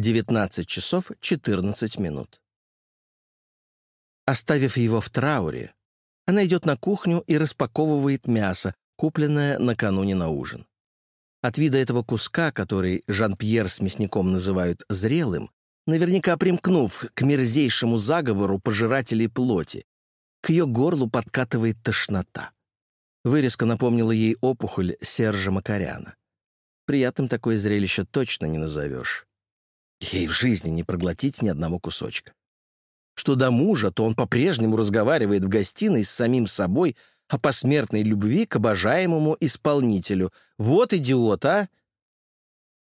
19 часов 14 минут. Оставив его в трауре, она идет на кухню и распаковывает мясо, купленное накануне на ужин. От вида этого куска, который Жан-Пьер с мясником называют зрелым, наверняка примкнув к мерзейшему заговору пожирателей плоти, к ее горлу подкатывает тошнота. Вырезка напомнила ей опухоль Сержа Макаряна. Приятным такое зрелище точно не назовешь. Ей в жизни не проглотить ни одного кусочка. Что до мужа, то он по-прежнему разговаривает в гостиной с самим собой о посмертной любви к обожаемому исполнителю. Вот идиот, а!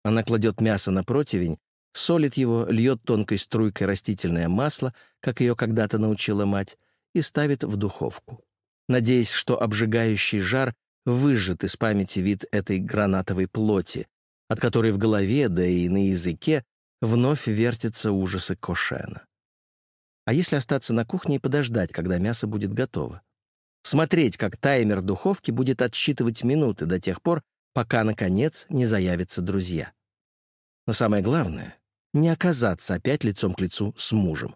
Она кладет мясо на противень, солит его, льет тонкой струйкой растительное масло, как ее когда-то научила мать, и ставит в духовку, надеясь, что обжигающий жар выжжет из памяти вид этой гранатовой плоти, от которой в голове, да и на языке вновь вертятся ужасы Кошена. А если остаться на кухне и подождать, когда мясо будет готово? Смотреть, как таймер духовки будет отсчитывать минуты до тех пор, пока, наконец, не заявятся друзья. Но самое главное — не оказаться опять лицом к лицу с мужем.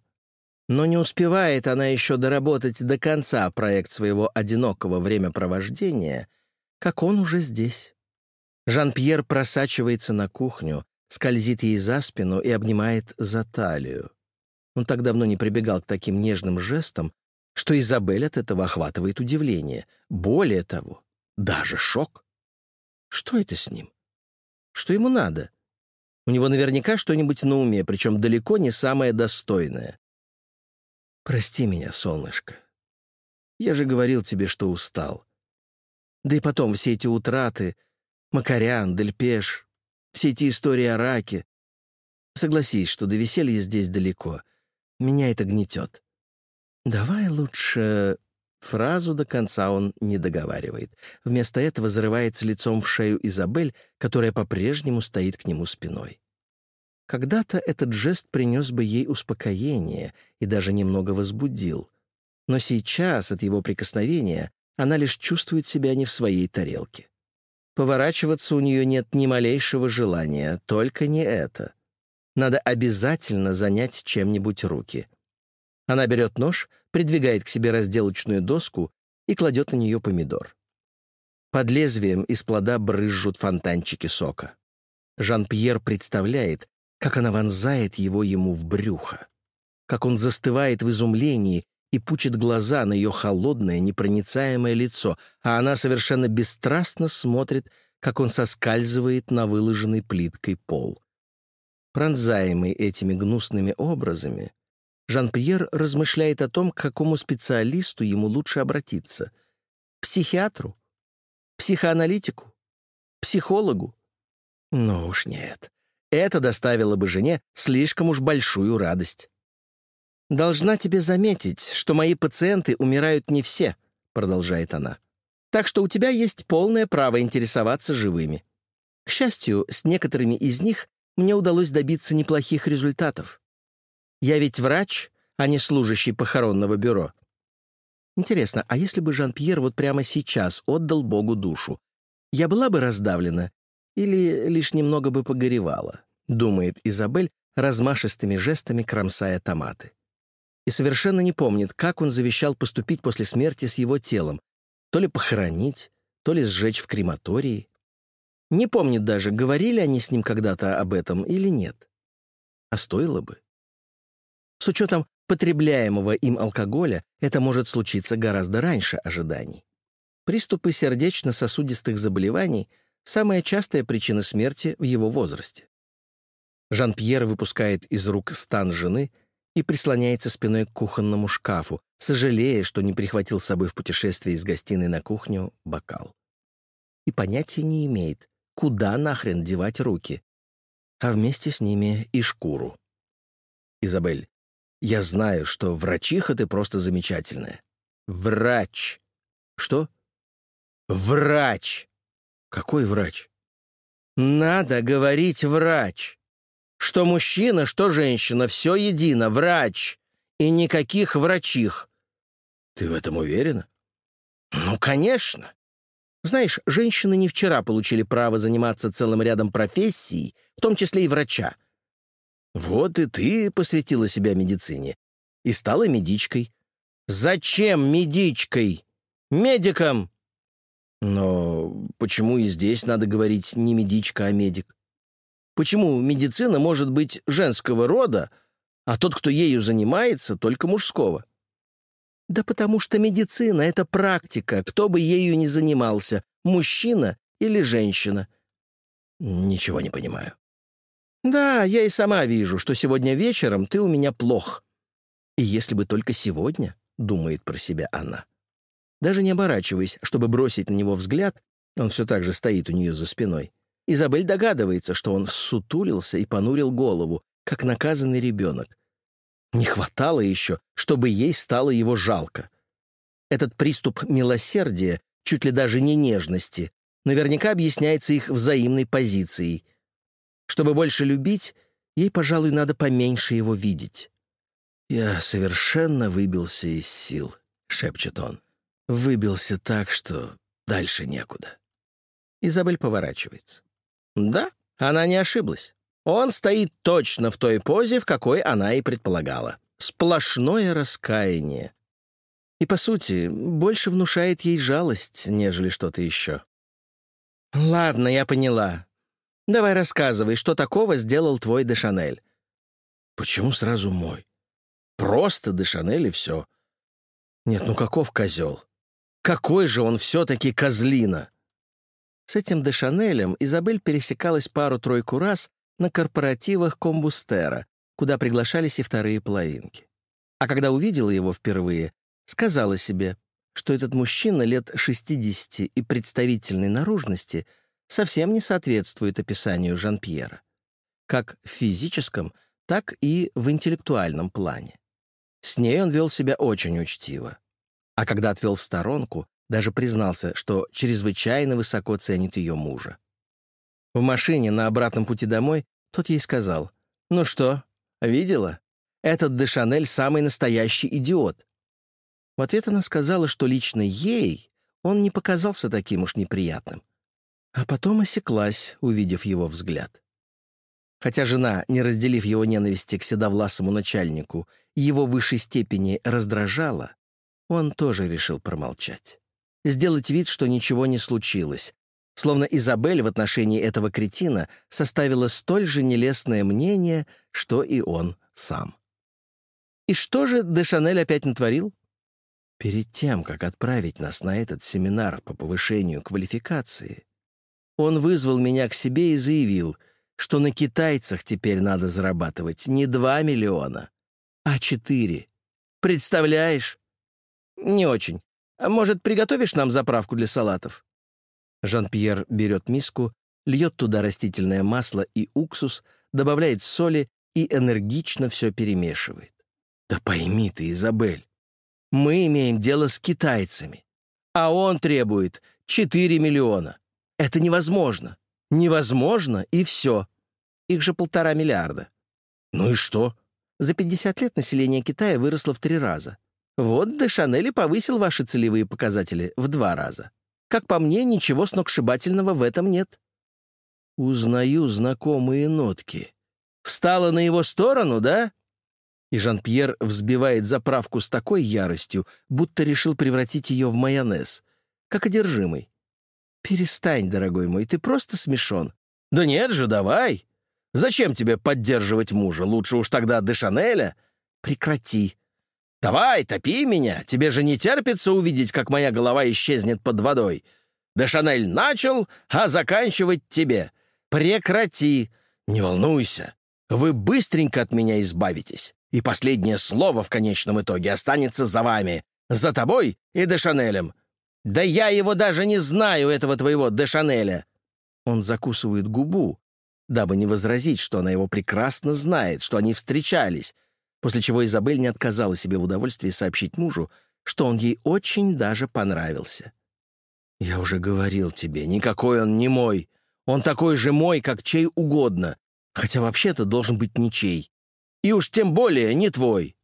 Но не успевает она еще доработать до конца проект своего одинокого времяпровождения, как он уже здесь. Жан-Пьер просачивается на кухню, скользит ей за спину и обнимает за талию. Он так давно не прибегал к таким нежным жестам, что Изабель от этого охватывает удивление. Более того, даже шок. Что это с ним? Что ему надо? У него наверняка что-нибудь на уме, причем далеко не самое достойное. «Прости меня, солнышко. Я же говорил тебе, что устал. Да и потом все эти утраты, Макарян, Дельпеш, все эти истории о раке. Согласись, что до веселья здесь далеко. Меня это гнетет. Давай лучше... Фразу до конца он не договаривает. Вместо этого зарывается лицом в шею Изабель, которая по-прежнему стоит к нему спиной. Когда-то этот жест принес бы ей успокоение и даже немного возбудил. Но сейчас от его прикосновения она лишь чувствует себя не в своей тарелке. Поворачиваться у нее нет ни малейшего желания, только не это. Надо обязательно занять чем-нибудь руки. Она берет нож, придвигает к себе разделочную доску и кладет на нее помидор. Под лезвием из плода брызжут фонтанчики сока. Жан-Пьер представляет, как она вонзает его ему в брюхо, как он застывает в изумлении и пучит глаза на ее холодное, непроницаемое лицо, а она совершенно бесстрастно смотрит, как он соскальзывает на выложенный плиткой пол. Пронзаемый этими гнусными образами, Жан-Пьер размышляет о том, к какому специалисту ему лучше обратиться. Психиатру? Психоаналитику? Психологу? Ну уж нет. Это доставило бы жене слишком уж большую радость. «Должна тебе заметить, что мои пациенты умирают не все», — продолжает она. «Так что у тебя есть полное право интересоваться живыми. К счастью, с некоторыми из них мне удалось добиться неплохих результатов. Я ведь врач, а не служащий похоронного бюро. Интересно, а если бы Жан-Пьер вот прямо сейчас отдал Богу душу, я была бы раздавлена или лишь немного бы погоревала?» — думает Изабель, размашистыми жестами кромсая томаты и совершенно не помнит, как он завещал поступить после смерти с его телом, то ли похоронить, то ли сжечь в крематории. Не помнит даже, говорили они с ним когда-то об этом или нет. А стоило бы. С учетом потребляемого им алкоголя это может случиться гораздо раньше ожиданий. Приступы сердечно-сосудистых заболеваний — самая частая причина смерти в его возрасте. Жан-Пьер выпускает из рук стан жены — и прислоняется спиной к кухонному шкафу, сожалея, что не прихватил с собой в путешествии из гостиной на кухню бокал. И понятия не имеет, куда нахрен девать руки, а вместе с ними и шкуру. «Изабель, я знаю, что врачиха ты просто замечательная. Врач!» «Что?» «Врач!» «Какой врач?» «Надо говорить врач!» Что мужчина, что женщина, все едино, врач. И никаких врачих. Ты в этом уверена? Ну, конечно. Знаешь, женщины не вчера получили право заниматься целым рядом профессий, в том числе и врача. Вот и ты посвятила себя медицине. И стала медичкой. Зачем медичкой? Медиком! Но почему и здесь надо говорить не медичка, а медик? Почему медицина может быть женского рода, а тот, кто ею занимается, только мужского? Да потому что медицина — это практика, кто бы ею ни занимался, мужчина или женщина. Ничего не понимаю. Да, я и сама вижу, что сегодня вечером ты у меня плох. И если бы только сегодня, — думает про себя она. Даже не оборачиваясь, чтобы бросить на него взгляд, он все так же стоит у нее за спиной. Изабель догадывается, что он сутулился и понурил голову, как наказанный ребенок. Не хватало еще, чтобы ей стало его жалко. Этот приступ милосердия, чуть ли даже не нежности, наверняка объясняется их взаимной позицией. Чтобы больше любить, ей, пожалуй, надо поменьше его видеть. «Я совершенно выбился из сил», — шепчет он. «Выбился так, что дальше некуда». Изабель поворачивается. Да, она не ошиблась. Он стоит точно в той позе, в какой она и предполагала. Сплошное раскаяние. И, по сути, больше внушает ей жалость, нежели что-то еще. «Ладно, я поняла. Давай рассказывай, что такого сделал твой Дешанель?» «Почему сразу мой? Просто Дешанель и все. Нет, ну каков козел? Какой же он все-таки козлина!» С этим Дешанелем Изабель пересекалась пару-тройку раз на корпоративах Комбустера, куда приглашались и вторые половинки. А когда увидела его впервые, сказала себе, что этот мужчина лет 60 и представительной наружности совсем не соответствует описанию Жан-Пьера. Как в физическом, так и в интеллектуальном плане. С ней он вел себя очень учтиво. А когда отвел в сторонку, даже признался, что чрезвычайно высоко ценит ее мужа. В машине на обратном пути домой тот ей сказал, «Ну что, видела? Этот Дешанель самый настоящий идиот». В ответ она сказала, что лично ей он не показался таким уж неприятным. А потом осеклась, увидев его взгляд. Хотя жена, не разделив его ненависти к седовласому начальнику, его в высшей степени раздражала, он тоже решил промолчать сделать вид, что ничего не случилось, словно Изабель в отношении этого кретина составила столь же нелестное мнение, что и он сам. И что же Дешанель опять натворил? Перед тем, как отправить нас на этот семинар по повышению квалификации, он вызвал меня к себе и заявил, что на китайцах теперь надо зарабатывать не 2 миллиона, а 4. Представляешь? Не очень. А может, приготовишь нам заправку для салатов?» Жан-Пьер берет миску, льет туда растительное масло и уксус, добавляет соли и энергично все перемешивает. «Да пойми ты, Изабель, мы имеем дело с китайцами, а он требует 4 миллиона. Это невозможно. Невозможно, и все. Их же полтора миллиарда. Ну и что? За 50 лет население Китая выросло в три раза. Вот де Шанель повысил ваши целевые показатели в два раза. Как по мне, ничего сногсшибательного в этом нет. Узнаю знакомые нотки. Встала на его сторону, да? И Жан-Пьер взбивает заправку с такой яростью, будто решил превратить ее в майонез, как одержимый. «Перестань, дорогой мой, ты просто смешон». «Да нет же, давай! Зачем тебе поддерживать мужа? Лучше уж тогда Дешанеля». «Прекрати. «Давай, топи меня! Тебе же не терпится увидеть, как моя голова исчезнет под водой. Да Шанель начал, а заканчивать тебе. Прекрати! Не волнуйся, вы быстренько от меня избавитесь, и последнее слово в конечном итоге останется за вами, за тобой и Дешанелем. Да я его даже не знаю, этого твоего Дешанеля!» Он закусывает губу, дабы не возразить, что она его прекрасно знает, что они встречались, после чего Изабель не отказала себе в удовольствии сообщить мужу, что он ей очень даже понравился. «Я уже говорил тебе, никакой он не мой. Он такой же мой, как чей угодно, хотя вообще-то должен быть ничей. И уж тем более не твой».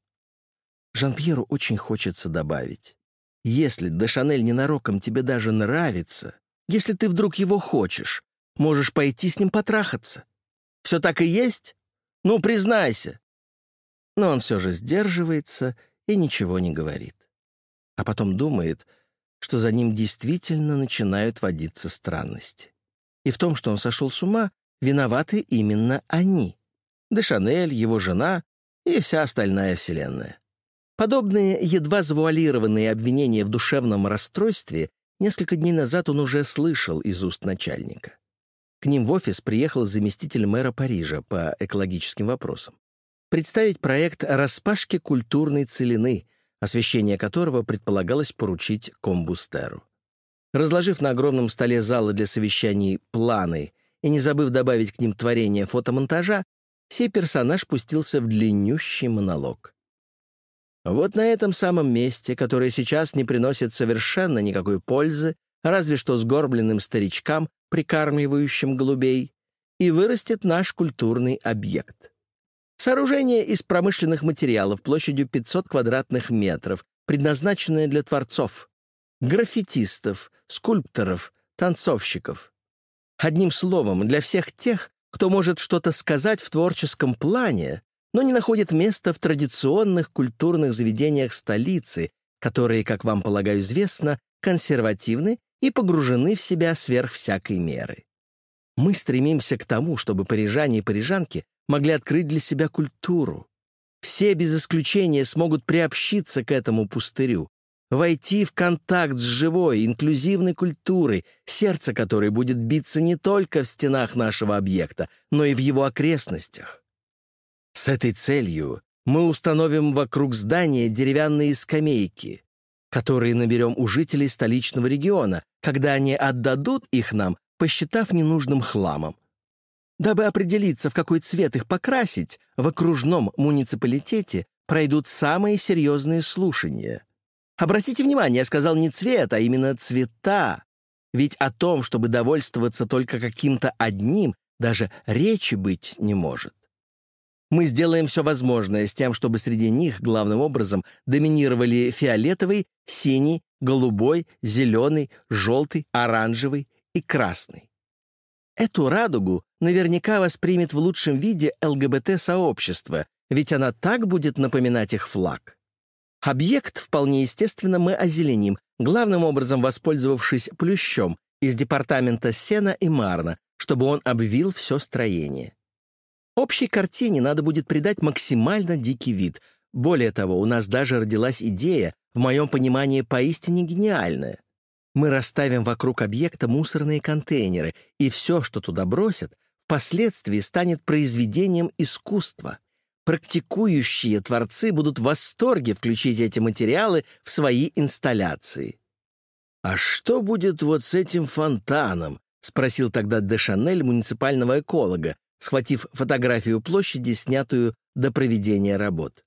Жан-Пьеру очень хочется добавить. «Если Дешанель ненароком тебе даже нравится, если ты вдруг его хочешь, можешь пойти с ним потрахаться. Все так и есть?» Ну, признайся!» Но он все же сдерживается и ничего не говорит. А потом думает, что за ним действительно начинают водиться странности. И в том, что он сошел с ума, виноваты именно они. Дешанель, его жена и вся остальная вселенная. Подобные едва завуалированные обвинения в душевном расстройстве несколько дней назад он уже слышал из уст начальника. К ним в офис приехал заместитель мэра Парижа по экологическим вопросам. Представить проект распашки культурной целины, освещение которого предполагалось поручить Комбустеру. Разложив на огромном столе зала для совещаний планы и не забыв добавить к ним творение фотомонтажа, сей персонаж пустился в длиннющий монолог. Вот на этом самом месте, которое сейчас не приносит совершенно никакой пользы, разве что сгорбленным старичкам, прикармливающим голубей, и вырастет наш культурный объект. Сооружение из промышленных материалов площадью 500 квадратных метров, предназначенное для творцов, граффитистов, скульпторов, танцовщиков. Одним словом, для всех тех, кто может что-то сказать в творческом плане, но не находит места в традиционных культурных заведениях столицы, которые, как вам, полагаю, известно, консервативны и погружены в себя сверх всякой меры. Мы стремимся к тому, чтобы парижане и парижанки могли открыть для себя культуру. Все без исключения смогут приобщиться к этому пустырю, войти в контакт с живой, инклюзивной культурой, сердце которой будет биться не только в стенах нашего объекта, но и в его окрестностях. С этой целью мы установим вокруг здания деревянные скамейки, которые наберем у жителей столичного региона, когда они отдадут их нам, посчитав ненужным хламом. Дабы определиться, в какой цвет их покрасить, в окружном муниципалитете пройдут самые серьезные слушания. Обратите внимание, я сказал не цвет, а именно цвета. Ведь о том, чтобы довольствоваться только каким-то одним, даже речи быть не может. Мы сделаем все возможное с тем, чтобы среди них главным образом доминировали фиолетовый, синий, голубой, зеленый, желтый, оранжевый и красный. Эту радугу наверняка воспримет в лучшем виде ЛГБТ-сообщество, ведь она так будет напоминать их флаг. Объект, вполне естественно, мы озеленим, главным образом воспользовавшись плющом из департамента Сена и Марна, чтобы он обвил все строение. Общей картине надо будет придать максимально дикий вид. Более того, у нас даже родилась идея, в моем понимании поистине гениальная. Мы расставим вокруг объекта мусорные контейнеры, и все, что туда бросят, впоследствии станет произведением искусства. Практикующие творцы будут в восторге включить эти материалы в свои инсталляции. «А что будет вот с этим фонтаном?» — спросил тогда Дешанель муниципального эколога, схватив фотографию площади, снятую до проведения работ.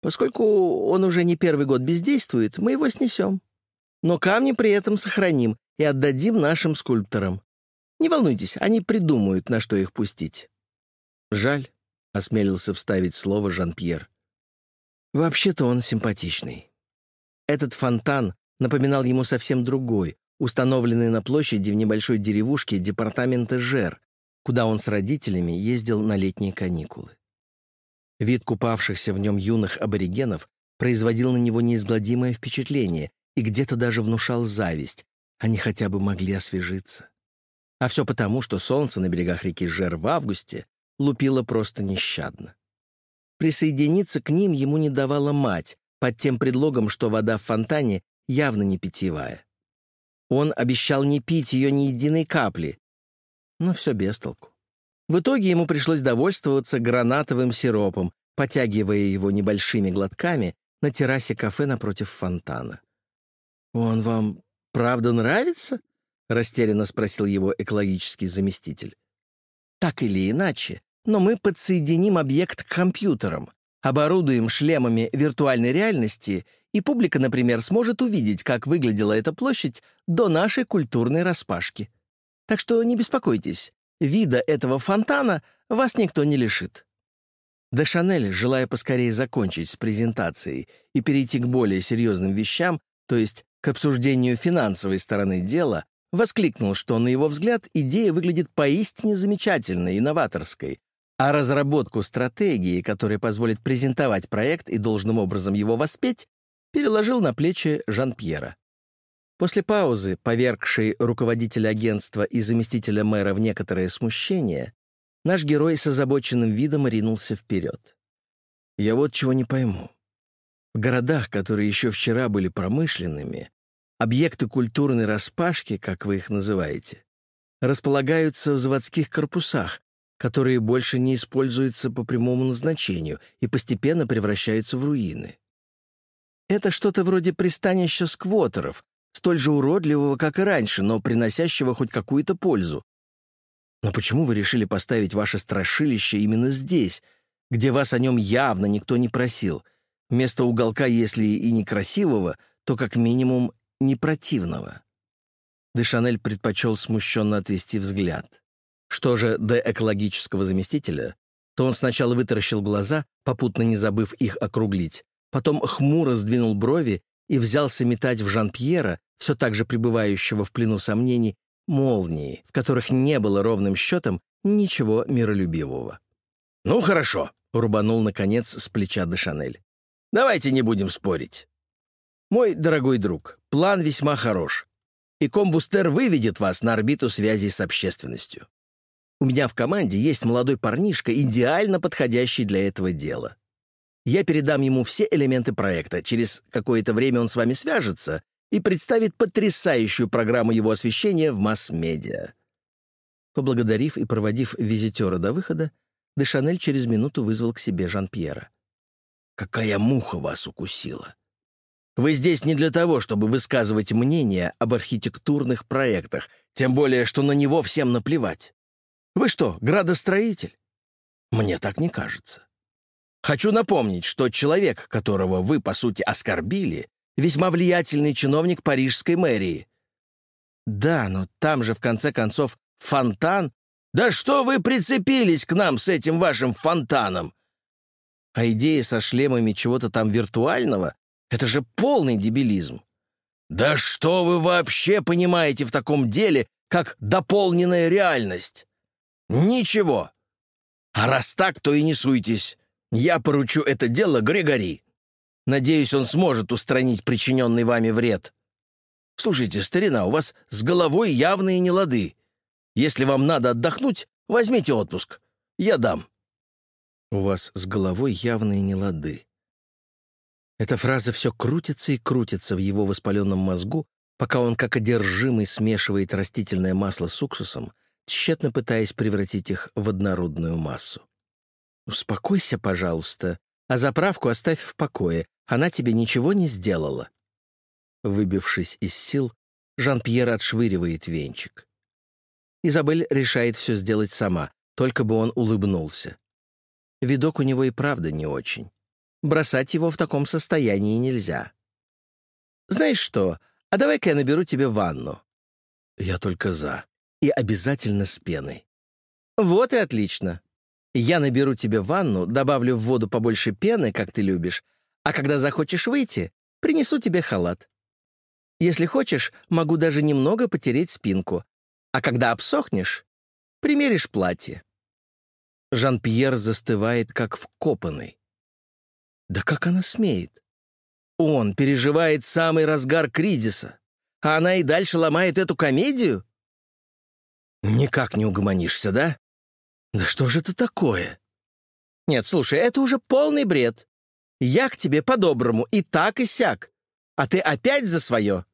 Поскольку он уже не первый год бездействует, мы его снесем. Но камни при этом сохраним и отдадим нашим скульпторам. Не волнуйтесь, они придумают, на что их пустить. Жаль, — осмелился вставить слово Жан-Пьер. Вообще-то он симпатичный. Этот фонтан напоминал ему совсем другой, установленный на площади в небольшой деревушке департамента Жер, куда он с родителями ездил на летние каникулы. Вид купавшихся в нем юных аборигенов производил на него неизгладимое впечатление и где-то даже внушал зависть. Они хотя бы могли освежиться. А все потому, что солнце на берегах реки Жер в августе лупило просто нещадно. Присоединиться к ним ему не давала мать, под тем предлогом, что вода в фонтане явно не питьевая. Он обещал не пить ее ни единой капли, но все без толку. В итоге ему пришлось довольствоваться гранатовым сиропом, потягивая его небольшими глотками на террасе кафе напротив фонтана. «Он вам правда нравится?» — растерянно спросил его экологический заместитель. «Так или иначе, но мы подсоединим объект к компьютерам, оборудуем шлемами виртуальной реальности, и публика, например, сможет увидеть, как выглядела эта площадь до нашей культурной распашки. Так что не беспокойтесь, вида этого фонтана вас никто не лишит». Де Шанель, желая поскорее закончить с презентацией и перейти к более серьезным вещам, то есть к обсуждению финансовой стороны дела, воскликнул, что, на его взгляд, идея выглядит поистине замечательной и новаторской, а разработку стратегии, которая позволит презентовать проект и должным образом его воспеть, переложил на плечи Жан-Пьера. После паузы, повергшей руководителя агентства и заместителя мэра в некоторое смущение, наш герой с озабоченным видом ринулся вперед. «Я вот чего не пойму. В городах, которые еще вчера были промышленными, объекты культурной распашки, как вы их называете, располагаются в заводских корпусах, которые больше не используются по прямому назначению и постепенно превращаются в руины. Это что-то вроде пристанища сквотеров, столь же уродливого, как и раньше, но приносящего хоть какую-то пользу. Но почему вы решили поставить ваше страшилище именно здесь, где вас о нем явно никто не просил, вместо уголка, если и некрасивого, то как минимум не противного?» Дешанель предпочел смущенно отвести взгляд. Что же до экологического заместителя, то он сначала вытаращил глаза, попутно не забыв их округлить, потом хмуро сдвинул брови и взялся метать в Жан-Пьера, все так же пребывающего в плену сомнений, молнии, в которых не было ровным счетом ничего миролюбивого. «Ну, хорошо», — рубанул, наконец, с плеча Дешанель. «Давайте не будем спорить. Мой дорогой друг, план весьма хорош, и комбустер выведет вас на орбиту связи с общественностью. У меня в команде есть молодой парнишка, идеально подходящий для этого дела. Я передам ему все элементы проекта. Через какое-то время он с вами свяжется и представит потрясающую программу его освещения в масс-медиа». Поблагодарив и проводив визитера до выхода, Дешанель через минуту вызвал к себе Жан-Пьера. «Какая муха вас укусила! Вы здесь не для того, чтобы высказывать мнение об архитектурных проектах, тем более, что на него всем наплевать. Вы что, градостроитель? Мне так не кажется. Хочу напомнить, что человек, которого вы, по сути, оскорбили, весьма влиятельный чиновник парижской мэрии. Да, но там же, в конце концов, фонтан. Да что вы прицепились к нам с этим вашим фонтаном? А идея со шлемами чего-то там виртуального — это же полный дебилизм. Да что вы вообще понимаете в таком деле, как дополненная реальность? Ничего. А раз так, то и не суйтесь. Я поручу это дело Григори. Надеюсь, он сможет устранить причиненный вами вред. Слушайте, старина, у вас с головой явные нелады. Если вам надо отдохнуть, возьмите отпуск. Я дам. У вас с головой явные нелады. Эта фраза все крутится и крутится в его воспаленном мозгу, пока он как одержимый смешивает растительное масло с уксусом, тщетно пытаясь превратить их в однородную массу. «Успокойся, пожалуйста, а заправку оставь в покое, она тебе ничего не сделала». Выбившись из сил, Жан-Пьер отшвыривает венчик. Изабель решает все сделать сама, только бы он улыбнулся. Видок у него и правда не очень. Бросать его в таком состоянии нельзя. «Знаешь что, а давай-ка я наберу тебе ванну». «Я только за», и обязательно с пеной. Вот и отлично. Я наберу тебе ванну, добавлю в воду побольше пены, как ты любишь, а когда захочешь выйти, принесу тебе халат. Если хочешь, могу даже немного потереть спинку, а когда обсохнешь, примеришь платье. Жан-Пьер застывает, как вкопанный. Да как она смеет? Он переживает самый разгар кризиса, а она и дальше ломает эту комедию? Никак не угомонишься, да? Да что же это такое? Нет, слушай, это уже полный бред. Я к тебе по-доброму, и так, и сяк. А ты опять за свое.